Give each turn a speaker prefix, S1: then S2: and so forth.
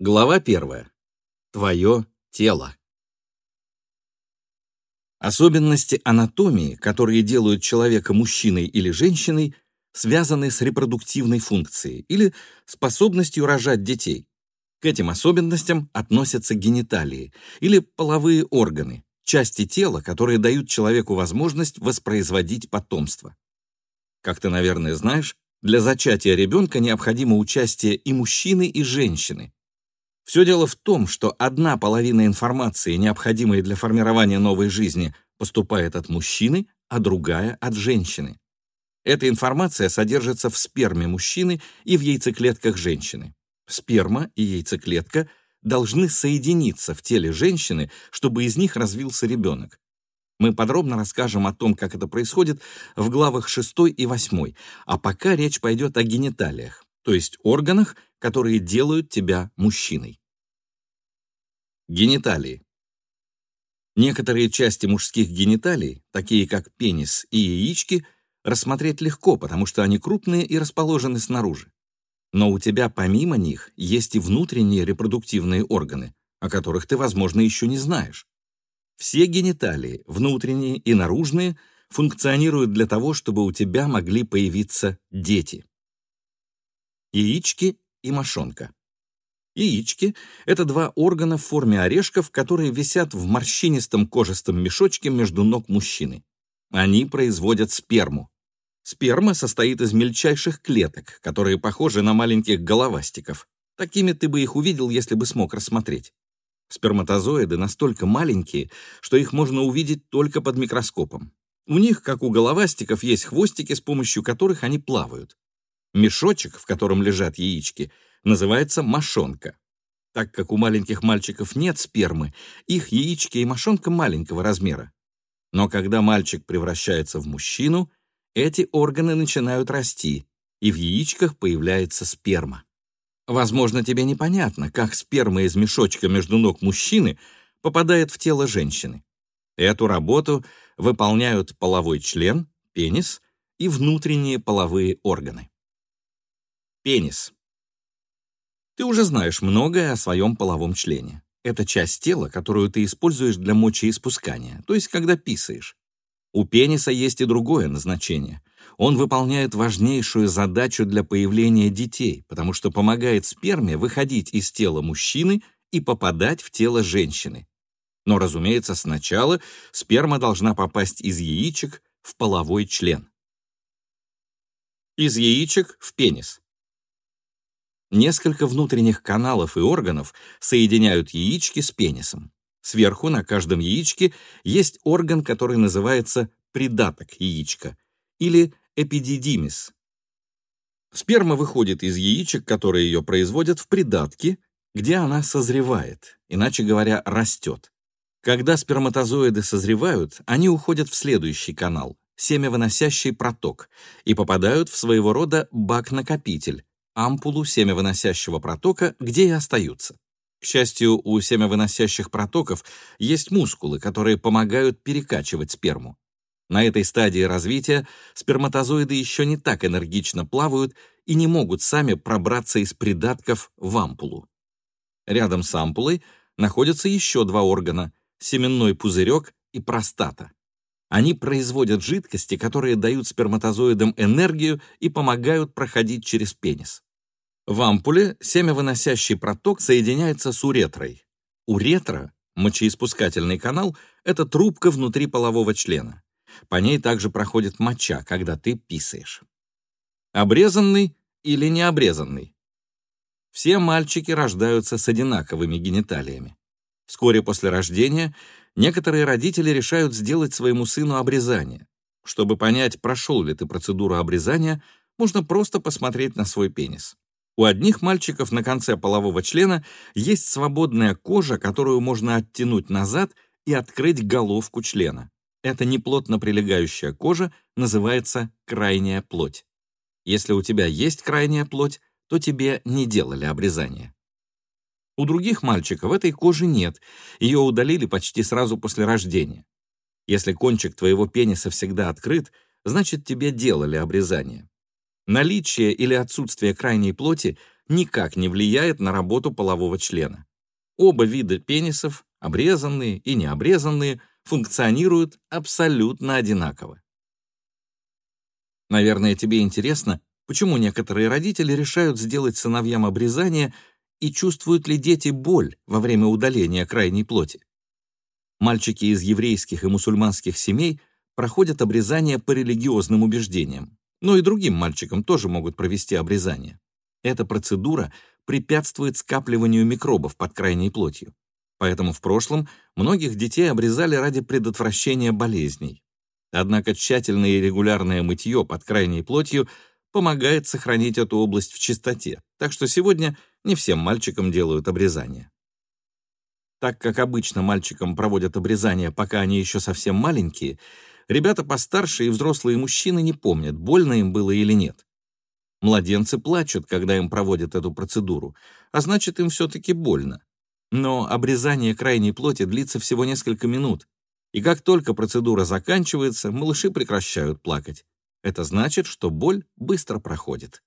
S1: Глава первая. Твое тело. Особенности анатомии, которые делают человека мужчиной или женщиной, связаны с репродуктивной функцией или способностью рожать детей. К этим особенностям относятся гениталии или половые органы, части тела, которые дают человеку возможность воспроизводить потомство. Как ты, наверное, знаешь, для зачатия ребенка необходимо участие и мужчины, и женщины, все дело в том, что одна половина информации, необходимой для формирования новой жизни, поступает от мужчины, а другая — от женщины. Эта информация содержится в сперме мужчины и в яйцеклетках женщины. Сперма и яйцеклетка должны соединиться в теле женщины, чтобы из них развился ребенок. Мы подробно расскажем о том, как это происходит в главах 6 и 8, а пока речь пойдет о гениталиях, то есть органах, которые делают тебя мужчиной. Гениталии. Некоторые части мужских гениталий, такие как пенис и яички, рассмотреть легко, потому что они крупные и расположены снаружи. Но у тебя помимо них есть и внутренние репродуктивные органы, о которых ты, возможно, еще не знаешь. Все гениталии, внутренние и наружные, функционируют для того, чтобы у тебя могли появиться дети. Яички и мошонка. Яички — это два органа в форме орешков, которые висят в морщинистом кожистом мешочке между ног мужчины. Они производят сперму. Сперма состоит из мельчайших клеток, которые похожи на маленьких головастиков. Такими ты бы их увидел, если бы смог рассмотреть. Сперматозоиды настолько маленькие, что их можно увидеть только под микроскопом. У них, как у головастиков, есть хвостики, с помощью которых они плавают. Мешочек, в котором лежат яички, называется мошонка. Так как у маленьких мальчиков нет спермы, их яички и мошонка маленького размера. Но когда мальчик превращается в мужчину, эти органы начинают расти, и в яичках появляется сперма. Возможно, тебе непонятно, как сперма из мешочка между ног мужчины попадает в тело женщины. Эту работу выполняют половой член, пенис и внутренние половые органы. Пенис. Ты уже знаешь многое о своем половом члене. Это часть тела, которую ты используешь для мочеиспускания, то есть когда писаешь. У пениса есть и другое назначение. Он выполняет важнейшую задачу для появления детей, потому что помогает сперме выходить из тела мужчины и попадать в тело женщины. Но, разумеется, сначала сперма должна попасть из яичек в половой член. Из яичек в пенис. Несколько внутренних каналов и органов соединяют яички с пенисом. Сверху на каждом яичке есть орган, который называется придаток яичка или эпидидимис. Сперма выходит из яичек, которые ее производят, в придатки, где она созревает, иначе говоря, растет. Когда сперматозоиды созревают, они уходят в следующий канал, семявыносящий проток, и попадают в своего рода бак-накопитель, ампулу семявыносящего протока, где и остаются. К счастью, у семявыносящих протоков есть мускулы, которые помогают перекачивать сперму. На этой стадии развития сперматозоиды еще не так энергично плавают и не могут сами пробраться из придатков в ампулу. Рядом с ампулой находятся еще два органа — семенной пузырек и простата. Они производят жидкости, которые дают сперматозоидам энергию и помогают проходить через пенис. В ампуле семявыносящий проток соединяется с уретрой. Уретра, мочеиспускательный канал, это трубка внутри полового члена. По ней также проходит моча, когда ты писаешь. Обрезанный или необрезанный? Все мальчики рождаются с одинаковыми гениталиями. Вскоре после рождения некоторые родители решают сделать своему сыну обрезание. Чтобы понять, прошел ли ты процедуру обрезания, можно просто посмотреть на свой пенис. У одних мальчиков на конце полового члена есть свободная кожа, которую можно оттянуть назад и открыть головку члена. Эта неплотно прилегающая кожа называется крайняя плоть. Если у тебя есть крайняя плоть, то тебе не делали обрезание. У других мальчиков этой кожи нет, ее удалили почти сразу после рождения. Если кончик твоего пениса всегда открыт, значит тебе делали обрезание. Наличие или отсутствие крайней плоти никак не влияет на работу полового члена. Оба вида пенисов, обрезанные и необрезанные, функционируют абсолютно одинаково. Наверное, тебе интересно, почему некоторые родители решают сделать сыновьям обрезание и чувствуют ли дети боль во время удаления крайней плоти. Мальчики из еврейских и мусульманских семей проходят обрезание по религиозным убеждениям, но и другим мальчикам тоже могут провести обрезание. Эта процедура препятствует скапливанию микробов под крайней плотью. Поэтому в прошлом многих детей обрезали ради предотвращения болезней. Однако тщательное и регулярное мытье под крайней плотью помогает сохранить эту область в чистоте, так что сегодня не всем мальчикам делают обрезание. Так как обычно мальчикам проводят обрезание, пока они еще совсем маленькие, ребята постарше и взрослые мужчины не помнят, больно им было или нет. Младенцы плачут, когда им проводят эту процедуру, а значит, им все-таки больно. Но обрезание крайней плоти длится всего несколько минут, и как только процедура заканчивается, малыши прекращают плакать. Это значит, что боль быстро проходит.